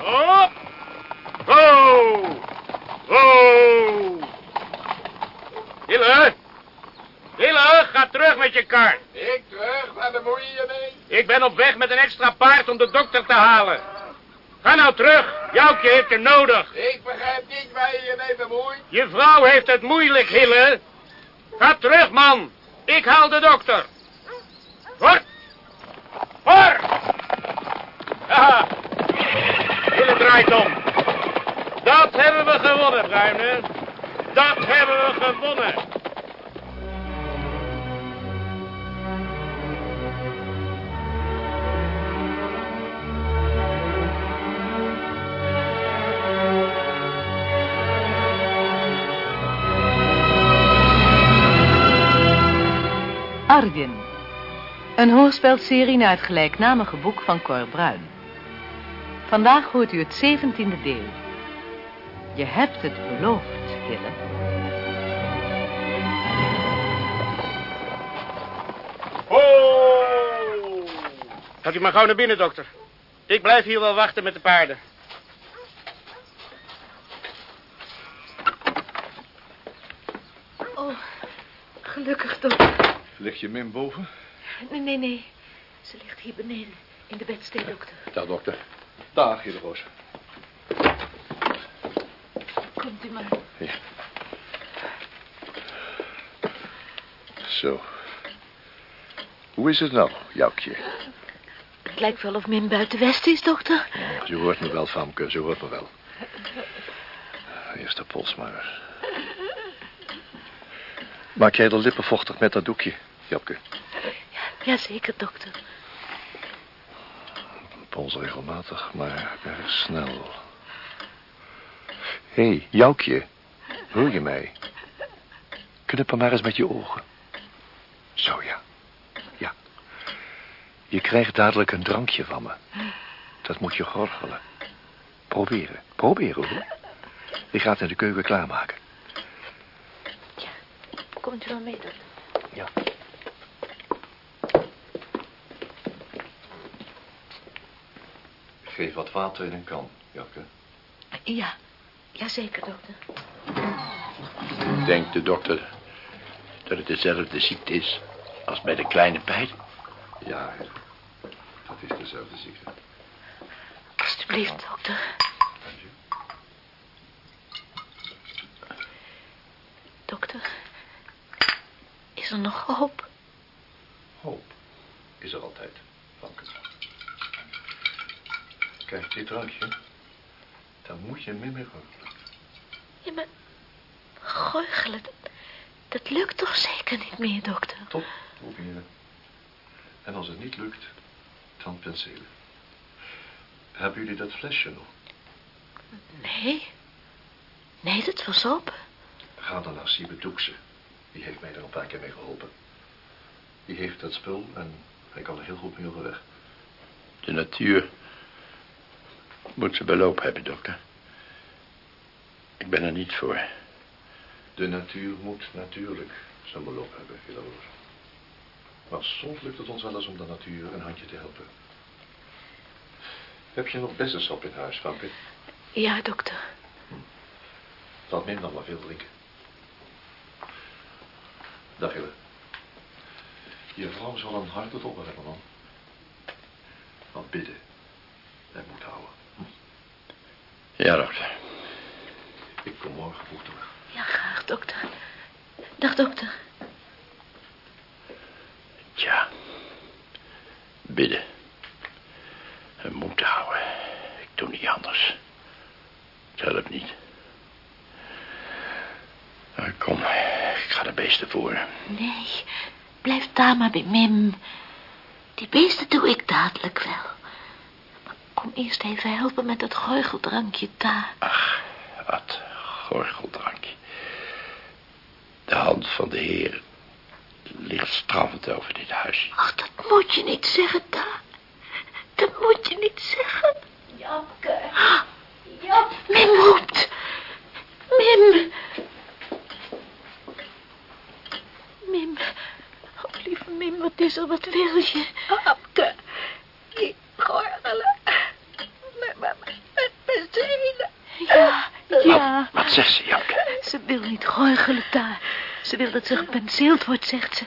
Op! Ho! Ho! Hille! Hille, ga terug met je kar. Ik terug, waar bemoei je mee? Ik ben op weg met een extra paard om de dokter te halen. Ga nou terug. Joukje heeft je nodig. Ik begrijp niet waar je je mee bemoeit. Je vrouw heeft het moeilijk, Hille. Ga terug, man. Ik haal de dokter. Hoor! Hoor! Ja. Hille draait. Dat hebben we gewonnen, Bruine. Dat hebben we gewonnen. Arjen. Een hoorspelserie naar het gelijknamige boek van Cor Bruin. Vandaag hoort u het zeventiende deel. Je hebt het beloofd, Hille. Ho! Gaat u maar gauw naar binnen, dokter. Ik blijf hier wel wachten met de paarden. Oh, gelukkig dokter. Ligt je min boven? Nee, nee, nee. Ze ligt hier beneden, in de bedstee, dokter. Dag, dokter. Dag, Roos. Komt u maar. Ja. Zo. Hoe is het nou, Joukje? Het lijkt wel of Mim buiten Westen is, dokter. Je hoort me wel, Famke, ze hoort me wel. Eerst de pols maar. Maak jij de lippen vochtig met dat doekje, Japke? Jazeker, dokter. Pols regelmatig, maar erg snel. Hé, hey, Joukje. Hoor je mij? Knipper maar eens met je ogen. Zo, ja. Ja. Je krijgt dadelijk een drankje van me. Dat moet je gorgelen. Proberen. Proberen, hoor. Ik ga het in de keuken klaarmaken. Komt u wel mee, dokter? Ja. Geef wat water in een kan, Jakke. Ja, jazeker, dokter. Denkt de dokter dat het dezelfde ziekte is als bij de kleine pijl? Ja, dat is dezelfde ziekte. Alsjeblieft, dokter. Dank je. Dokter, is er nog hoop? Hoop is er altijd, Kijk, dit drankje, daar moet je mee mee goochelen. Ja, maar goochelen, dat, dat lukt toch zeker niet meer, dokter? Top, proberen. En als het niet lukt, dan penselen. Hebben jullie dat flesje nog? Nee. Nee, dat was op. Ga dan naar Siebe Doekse. Die heeft mij er een paar keer mee geholpen. Die heeft dat spul en hij kan er heel goed mee overweg. De natuur moet ze beloop hebben, dokter. Ik ben er niet voor. De natuur moet natuurlijk zijn beloop hebben, Hilleroos. Maar soms lukt het ons wel eens om de natuur een handje te helpen. Heb je nog bessensap in huis, Famke? Ja, dokter. Laat Mim dan maar veel drinken. Dag, Hille. Je vrouw zal een hart het op hebben, man. Want bidden en moed houden. Ja, dokter. Ik kom morgen vroeg terug. Ja, graag, dokter. Dag, dokter. Tja. Bidden. En moed houden. Ik doe niet anders. Het helpt niet. Nou, kom, ik ga de beesten voeren. Nee, blijf daar maar bij Mim. Die beesten doe ik dadelijk wel. Kom eerst even helpen met dat gooicheldrankje daar. Ach, wat gorgeldrankje. De hand van de Heer ligt straffend over dit huis. Ach, dat moet je niet zeggen, daar. Dat moet je niet zeggen. Japke. Jap. Mim roept. Mim. Mim. Oh, lieve Mim, wat is er? Wat wil je? Japke. Die gorgelen. Maar, maar, maar, Wat zegt ze, Japke? Ze wil niet goochelen, Ta. Ze wil dat ze gepenseeld wordt, zegt ze.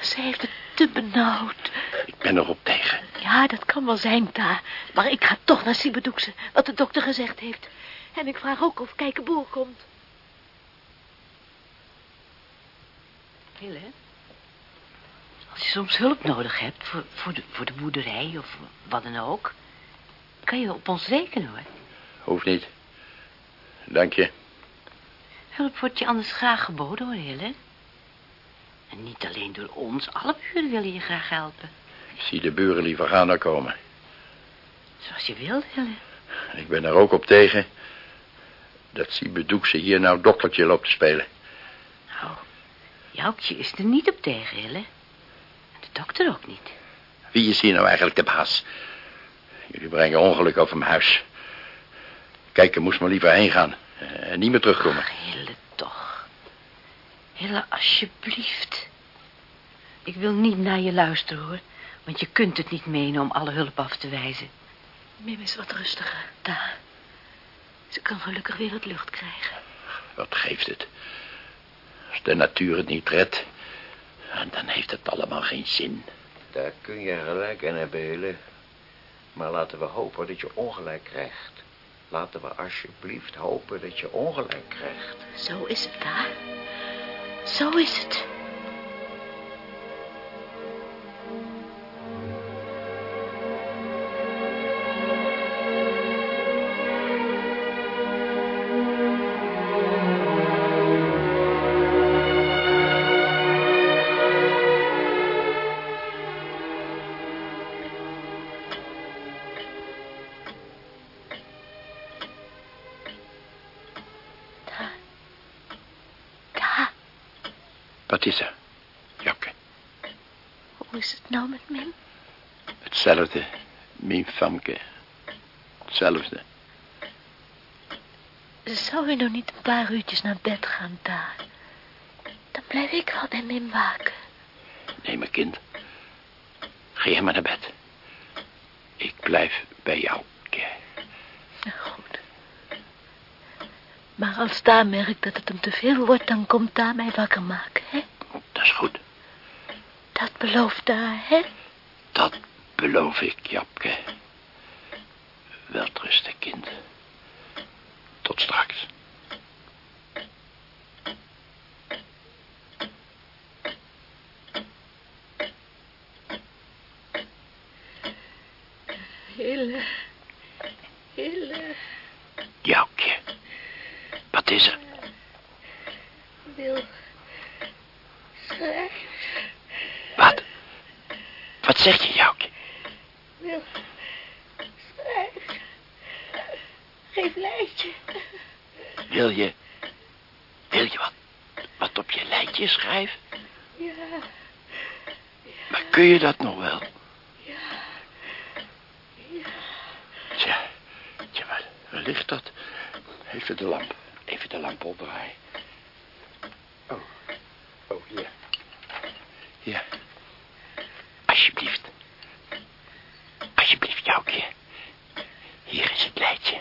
Ze heeft het te benauwd. Ik ben erop tegen. Ja, dat kan wel zijn, Ta. Maar ik ga toch naar Sibedoekse, wat de dokter gezegd heeft. En ik vraag ook of Kijkenboer komt. Hille, als je soms hulp nodig hebt voor, voor, de, voor de boerderij of wat dan ook... kan je op ons rekenen, hoor. Hoeft niet. Dank je. Hulp wordt je anders graag geboden, hoor, Hille. En niet alleen door ons, alle buren willen je graag helpen. Ik zie de buren liever gaan dan komen. Zoals je wilt, Hille. Ik ben er ook op tegen... dat Sibedoekse hier nou doktertje loopt te spelen. Nou, Joukje is er niet op tegen, Hille. En de dokter ook niet. Wie is hier nou eigenlijk de baas? Jullie brengen ongeluk over mijn huis. Kijk, er moest maar liever heen gaan. Eh, En niet meer terugkomen. Ach, Hille, toch. Hille, alsjeblieft. Ik wil niet naar je luisteren, hoor. Want je kunt het niet menen om alle hulp af te wijzen. Mim is wat rustiger, Ta. Ze kan gelukkig weer wat lucht krijgen. Wat geeft het? Als de natuur het niet redt... dan heeft het allemaal geen zin. Daar kun je gelijk aan hebben, Hille. Maar laten we hopen dat je ongelijk krijgt. Laten we alsjeblieft hopen dat je ongelijk krijgt. Zo is het, Ta. Zo is het. Wat is er? Jokke, Hoe is het nou met Mim? hetzelfde. Mijn famke. Hetzelfde. Zou u nog niet een paar uurtjes naar bed gaan, Ta? Dan blijf ik wel bij Mim waken. Nee, mijn kind. Ga jij maar naar bed. Ik blijf bij jou. Ke. Goed. Maar als Ta merkt dat het hem te veel wordt, dan komt Ta mij wakker maken, is goed. Dat belooft Ta, hè? Dat beloof ik, Japke. Welterusten, kind. Tot straks. Hille. Hille. Joukje. Wat is er? Wil. Schrijf. Wat? Wat zeg je, Joukje? Wil. Schrijf. Geef lijstje. Wil je... Wil je wat... Wat op je lijntje schrijven? Ja. Maar kun je dat nog wel? Ja. Tja, tja, waar, waar ligt dat? Even de lamp, even de lamp opdraaien. Oh, oh, hier. Hier. Alsjeblieft. Alsjeblieft, Joukje. Hier is het lijntje.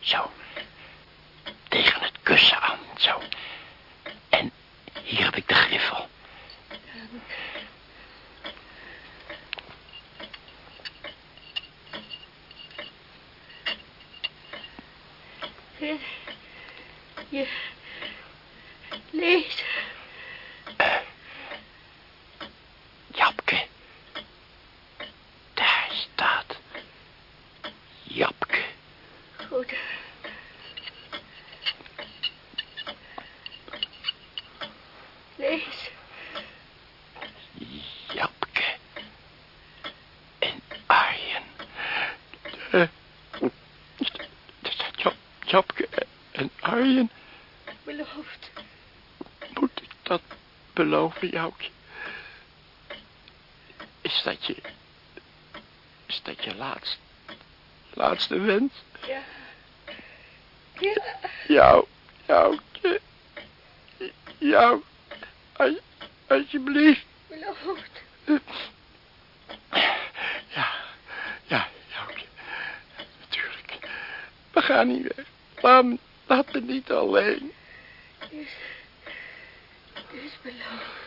Zo. Tegen het kussen aan, zo. En hier heb ik de griffel. Je. Lees. Japke. Daar staat. Japke. Goed. Lees. Japke. En Arjen. Eh, Er staat Jap, Japke en Arjen. Beloofd. Moet ik dat beloven, Joukje? Is dat je... Is dat je laatste... Laatste wens? Ja. Ja. Jou, Joukje. Jou. Als, alsjeblieft. Beloofd. Ja, ja, Joukje. Natuurlijk. We gaan niet weg. Laat me, Laat me niet alleen. Beloofd.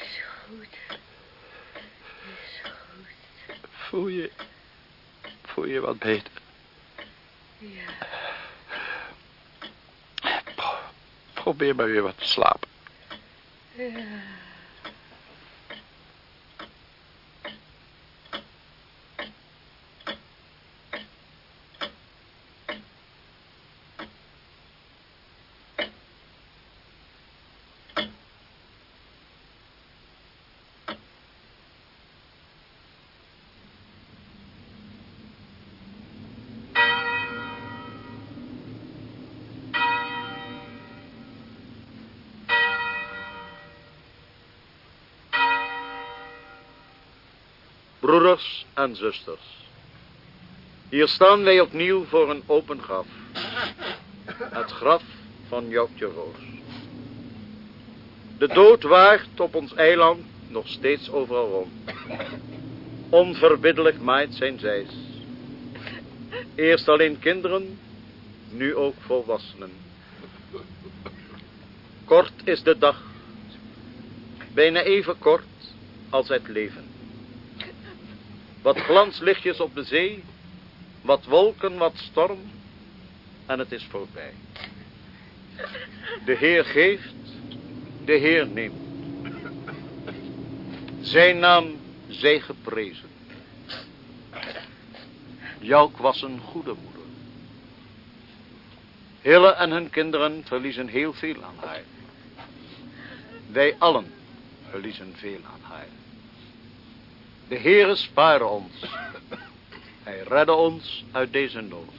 Is goed. Is goed. Voel je... Voel je wat beter? Ja. Pro- probeer maar weer wat te slapen. Ja. Broeders en zusters. Hier staan wij opnieuw voor een open graf. Het graf van Joutje Roos. De dood waart op ons eiland nog steeds overal rond. Onverbiddelijk maait zijn zijs. Eerst alleen kinderen, nu ook volwassenen. Kort is de dag. Bijna even kort als het leven. Wat glanslichtjes op de zee, wat wolken, wat storm, en het is voorbij. De Heer geeft, de Heer neemt. Zijn naam zij geprezen. Jouk was een goede moeder. Hille en hun kinderen verliezen heel veel aan haar. Wij allen verliezen veel aan haar. De Heere spare ons. Hij redde ons uit deze nood.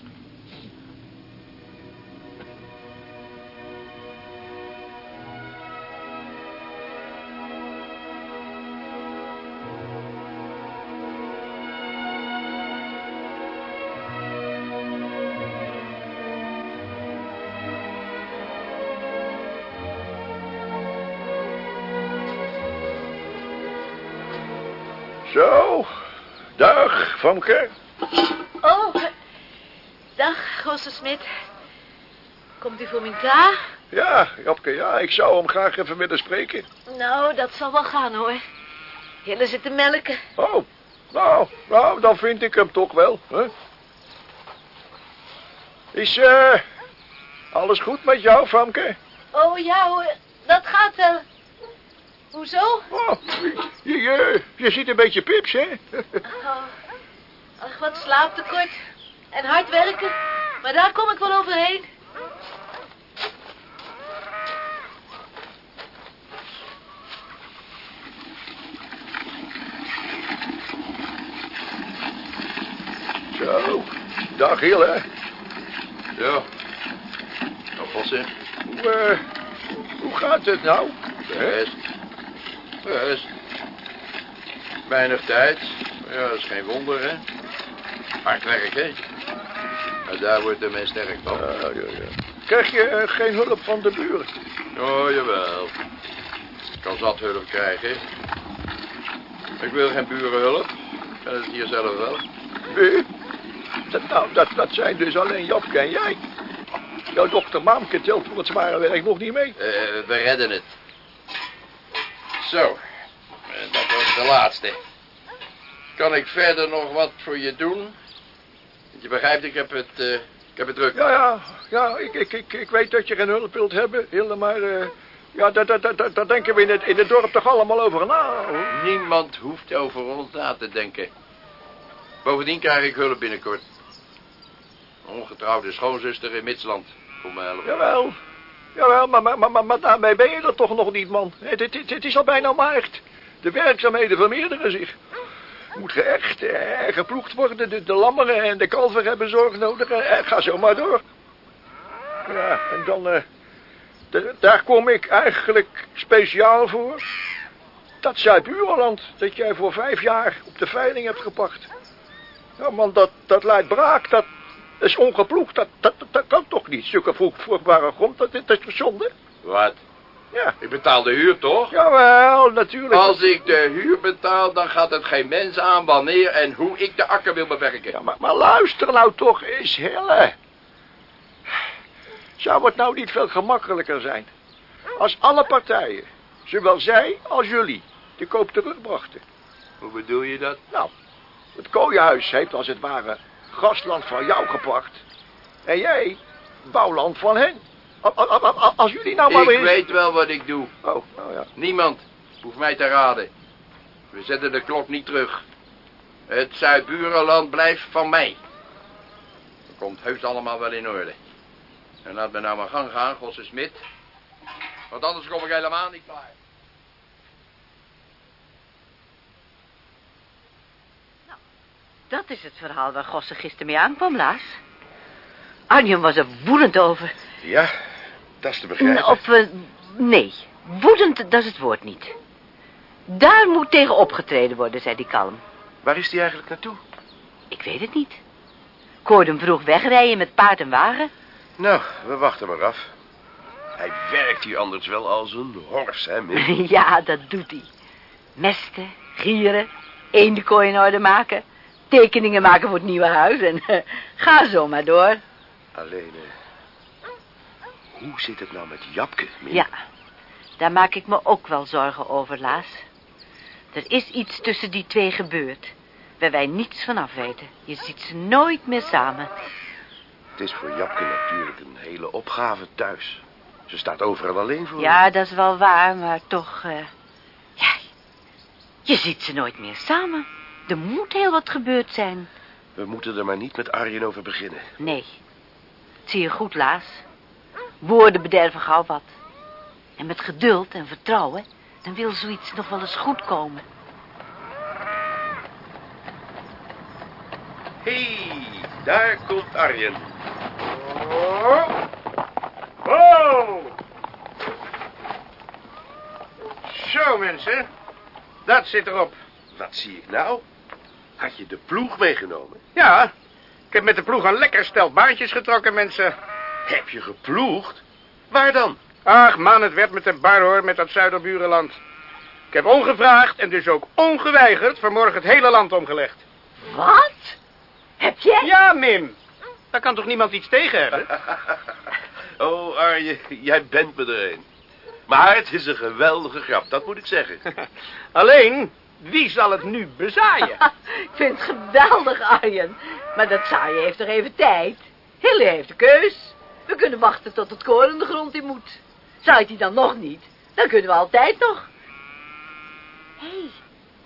Zo, dag, Famke. Oh, dag, Smit. Komt u voor mijn ka? Ja, Japke, ja, ik zou hem graag even willen spreken. Nou, dat zal wel gaan, hoor. Hille zit te melken. Oh, nou, nou, dan vind ik hem toch wel, hè? Is, eh, alles goed met jou, Famke? Oh, ja, hoor. Dat gaat wel. Hoezo? Oh, je, je, je ziet een beetje pips, hè? Oh, ach, wat slaaptekort. En hard werken. Maar daar kom ik wel overheen. Zo, dag Hille. Zo. Oppassen. Hoe, eh, hoe gaat het nou? Best. Best. Weinig tijd. Ja, dat is geen wonder, hè. Hard werken. Maar daar wordt de mens sterk van. Ja, ja, ja. Krijg je eh, geen hulp van de buren? Oh, jawel. Ik kan zat hulp krijgen. Ik wil geen burenhulp. Ik ben het hier zelf wel. Nee. Dat, nou, dat, dat zijn dus alleen Japke en jij. Jouw dochter Maamke telt voor het zware werk nog niet mee. Eh, we redden het. Zo. En dat was de laatste. Kan ik verder nog wat voor je doen? Je begrijpt, ik heb het, eh, ik heb het druk. Ja, ja, ja, ik, ik, ik, ik weet dat je geen hulp wilt hebben, Hilde, maar... eh, ja, daar, daar, daar- daar denken we in het, in het dorp toch allemaal over na. hoor. Niemand hoeft over ons na te denken. Bovendien krijg ik hulp binnenkort. Ongetrouwde schoonzuster in Mitsland. Kom me helpen. Jawel, jawel, maar, maar, maar, daarmee ben je er toch nog niet, man. Het, het, is al bijna maart. De werkzaamheden vermeerderen zich. Moet geëcht en geploegd worden. De, de lammeren en de kalveren hebben zorg nodig. En ga zo maar door. Ja, en dan... eh, daar kom ik eigenlijk speciaal voor. Dat Zuid-Buurland, dat jij voor vijf jaar op de veiling hebt gepakt. Ja, man, dat, dat lijkt braak. Dat is ongeploegd. Dat, dat, dat, dat kan toch niet? Zulke vruchtbare grond, dat, dat is toch zonde? Wat? Ja. Ik betaal de huur, toch? Jawel, natuurlijk. Als ik de huur betaal, dan gaat het geen mens aan wanneer en hoe ik de akker wil bewerken. Ja, maar, maar luister nou toch eens, Hille. Zou het nou niet veel gemakkelijker zijn? Als alle partijen, zowel zij als jullie, de koop terugbrachten. Hoe bedoel je dat? Nou, het kooienhuis heeft als het ware grasland van jou gepakt. En jij bouwland van hen. Als jullie nou maar Ik weer... weet wel wat ik doe. Oh, nou ja. Niemand hoeft mij te raden. We zetten de klok niet terug. Het Zuid-Burenland blijft van mij. Dat komt heus allemaal wel in orde. En laat me nou maar gang gaan, Gosse Smit. Want anders kom ik helemaal niet klaar. Dat is het verhaal waar Gosse gisteren mee aankwam, Laas. Arjen was er woedend over. Ja, dat is te begrijpen. Of, eh, nee, woedend, dat is het woord niet. Daar moet tegen opgetreden worden, zei die kalm. Waar is die eigenlijk naartoe? Ik weet het niet. Ik hoorde hem vroeg wegrijden met paard en wagen. Nou, we wachten maar af. Hij werkt hier anders wel als een hors, hè, ja, dat doet hij. Mesten, gieren, eendenkooi in orde maken... tekeningen maken voor het nieuwe huis en eh, ga zo maar door. Alleen, eh, hoe zit het nou met Japke? Ja, daar maak ik me ook wel zorgen over, Laas. Er is iets tussen die twee gebeurd... waar wij niets van af weten. Je ziet ze nooit meer samen. Het is voor Japke natuurlijk een hele opgave thuis. Ze staat overal alleen voor. Ja, dat is wel waar, maar toch... ja, je ziet ze nooit meer samen. Er moet heel wat gebeurd zijn. We moeten er maar niet met Arjen over beginnen. Nee, zie je goed, Laas. Woorden bederven gauw wat. En met geduld en vertrouwen... dan wil zoiets nog wel eens goed komen. Hé, hey, daar komt Arjen. Oh! Zo, mensen. Dat zit erop. Wat zie ik nou? Had je de ploeg meegenomen? Ja, ik heb met de ploeg een lekker stel baantjes getrokken, mensen. Heb je geploegd? Waar dan? Ach man, het werd met de bar hoor, met dat Zuiderburenland. Ik heb ongevraagd en dus ook ongeweigerd vanmorgen het hele land omgelegd. Wat? Heb jij? Ja, Mim. Daar kan toch niemand iets tegen hebben? Oh, Arjen, jij bent me er een. Maar het is een geweldige grap, dat moet ik zeggen. Alleen, wie zal het nu bezaaien? ik vind het geweldig, Arjen. Maar dat zaaien heeft toch even tijd? Hille heeft de keus. We kunnen wachten tot het koren de grond in moet. Zaait hij dan nog niet? Dan kunnen we altijd nog. Hé, hey,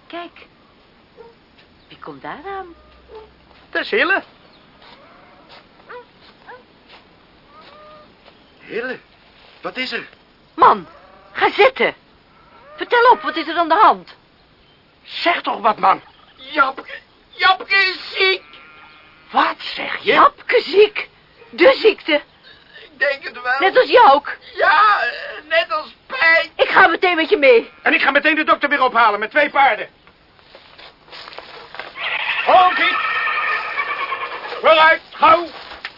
kijk. Wie komt daar aan? Dat is Hille. Hille, wat is er? Man, ga zitten. Vertel op, wat is er aan de hand? Zeg toch wat, man. Japke, Japke is ziek. Wat zeg je? Japke ziek. De ziekte. Ik denk het wel. Net als jou ook. Ja, net als pijn. Ik ga meteen met je mee. En ik ga meteen de dokter weer ophalen met twee paarden. Hoogie. Vooruit, gauw.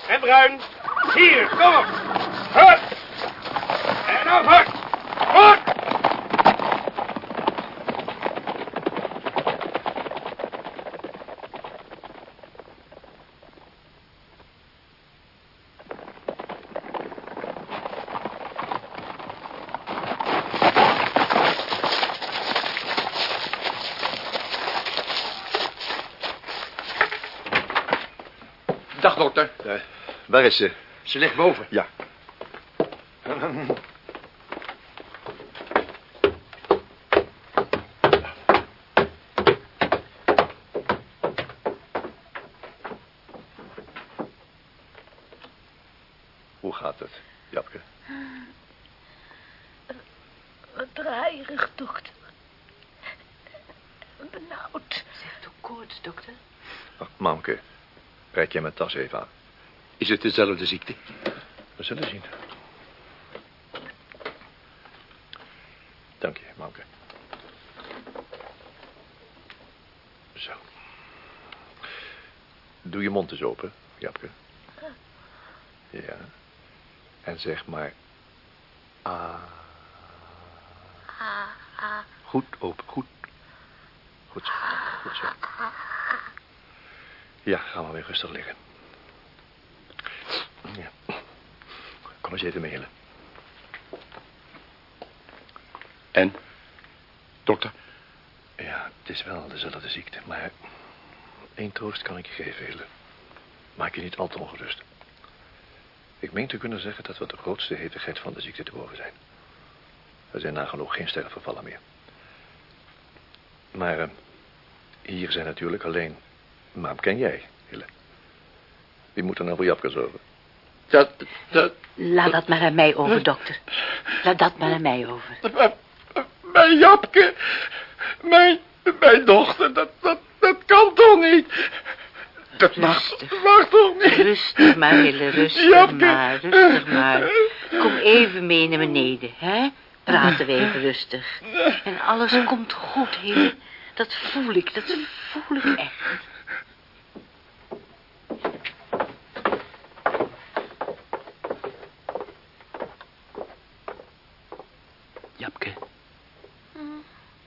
En bruin. Hier, kom op. Hup. En op, hard. Goed. Dag, dokter. Eh, waar is ze? Ze ligt boven. Ja. Hoe gaat het, Japke? Wat draaierig, dokter. Benauwd. Zeg toch koorts, dokter? Oh, Mamke, reik jij mijn tas even aan. Is het dezelfde ziekte? We zullen zien. Dank je, Mamke. Zo. Doe je mond eens open, Japke. Ja. En zeg maar... Ah. Goed open, goed. Goed zo, goed zo. Ja, ga maar weer rustig liggen. Ja. Kom eens even Hille. En? Dokter? Ja, het is wel dezelfde ziekte, maar... één troost kan ik je geven, Hille. Maak je niet al te ongerust. Ik meen te kunnen zeggen dat we de grootste hevigheid van de ziekte te boven zijn. Er zijn nagenoeg geen sterfgevallen meer. Maar eh, hier zijn natuurlijk alleen... Maam ken jij, Hille. Wie moet er nou voor Japke zorgen? Dat, dat, Laat dat maar aan mij over, dokter. Laat dat maar aan mij over. Mijn Japke, mijn, mijn dochter, dat, dat, dat kan toch niet? Dat mag, toch niet? Rustig maar, Hille, rustig Japke. maar, rustig maar. Kom even mee naar beneden, hè? Praten we even rustig. En alles komt goed, Hille. Dat voel ik, dat voel ik echt. Japke.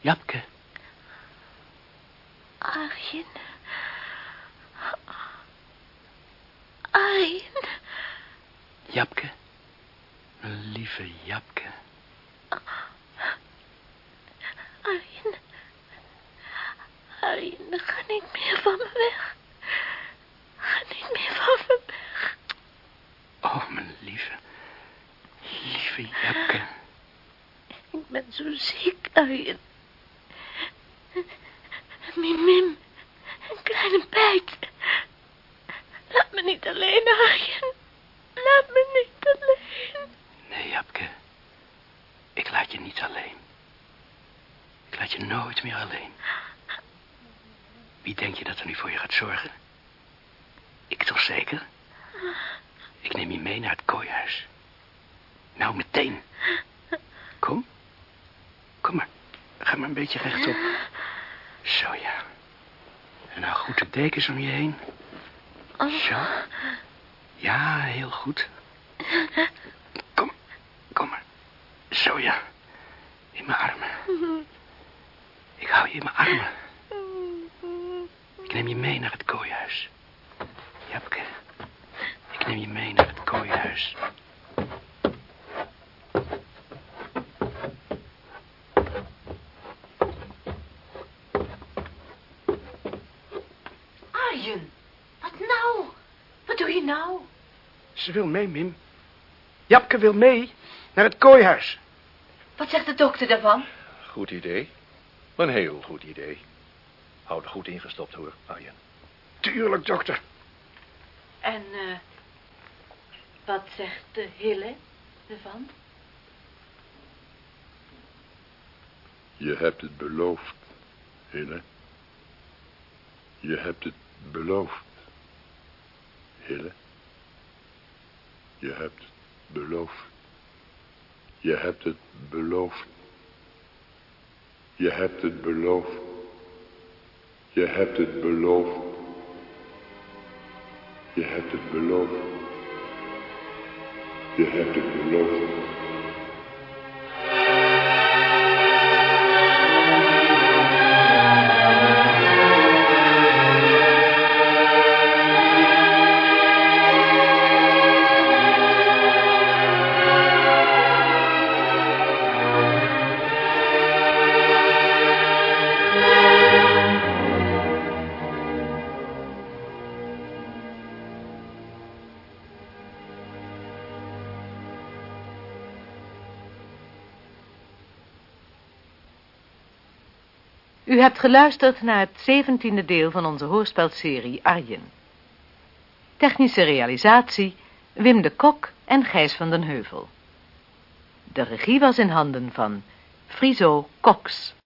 Japke. Arjen. Arjen. Japke. Mijn lieve Japke. Arjen. Arjen, ga niet meer van me weg. Ga niet meer van me weg. Oh, mijn lieve. Lieve Japke. Ik ben zo ziek, Arjen. Mim, Mim. Een kleine bijt. Laat me niet alleen, Arjen. Laat me niet alleen. Nee, Japke. Ik laat je niet alleen. Ik laat je nooit meer alleen. Wie denk je dat er nu voor je gaat zorgen? Ik toch zeker? Ik neem je mee naar het kooihuis. Nou, meteen. Kom. Kom maar. Ga maar een beetje rechtop. Zo, ja. En nou goed de dekens om je heen. Zo. Ja, heel goed. Kom, kom maar. Zo, ja. In mijn armen. Ik hou je in mijn armen. Ik neem je mee naar het kooihuis. Japke, ik neem je mee naar het kooihuis. Arjen, wat nou? Wat doe je nou? Ze wil mee, Mim. Japke wil mee naar het kooihuis. Wat zegt de dokter daarvan? Goed idee. Een heel goed idee. Houd er goed ingestopt, hoor, Arjen. Tuurlijk, dokter. En, eh, wat zegt de Hille ervan? Je hebt het beloofd, Hille. Je hebt het beloofd, Hille. Je hebt beloofd. Je hebt het beloofd. Je hebt het beloofd. Je hebt het beloofd. Je hebt het beloofd. Je hebt het beloofd. Geluisterd naar het zeventiende deel van onze hoorspelserie Arjen. Technische realisatie Wim de Kok en Gijs van den Heuvel. De regie was in handen van Friso Cox.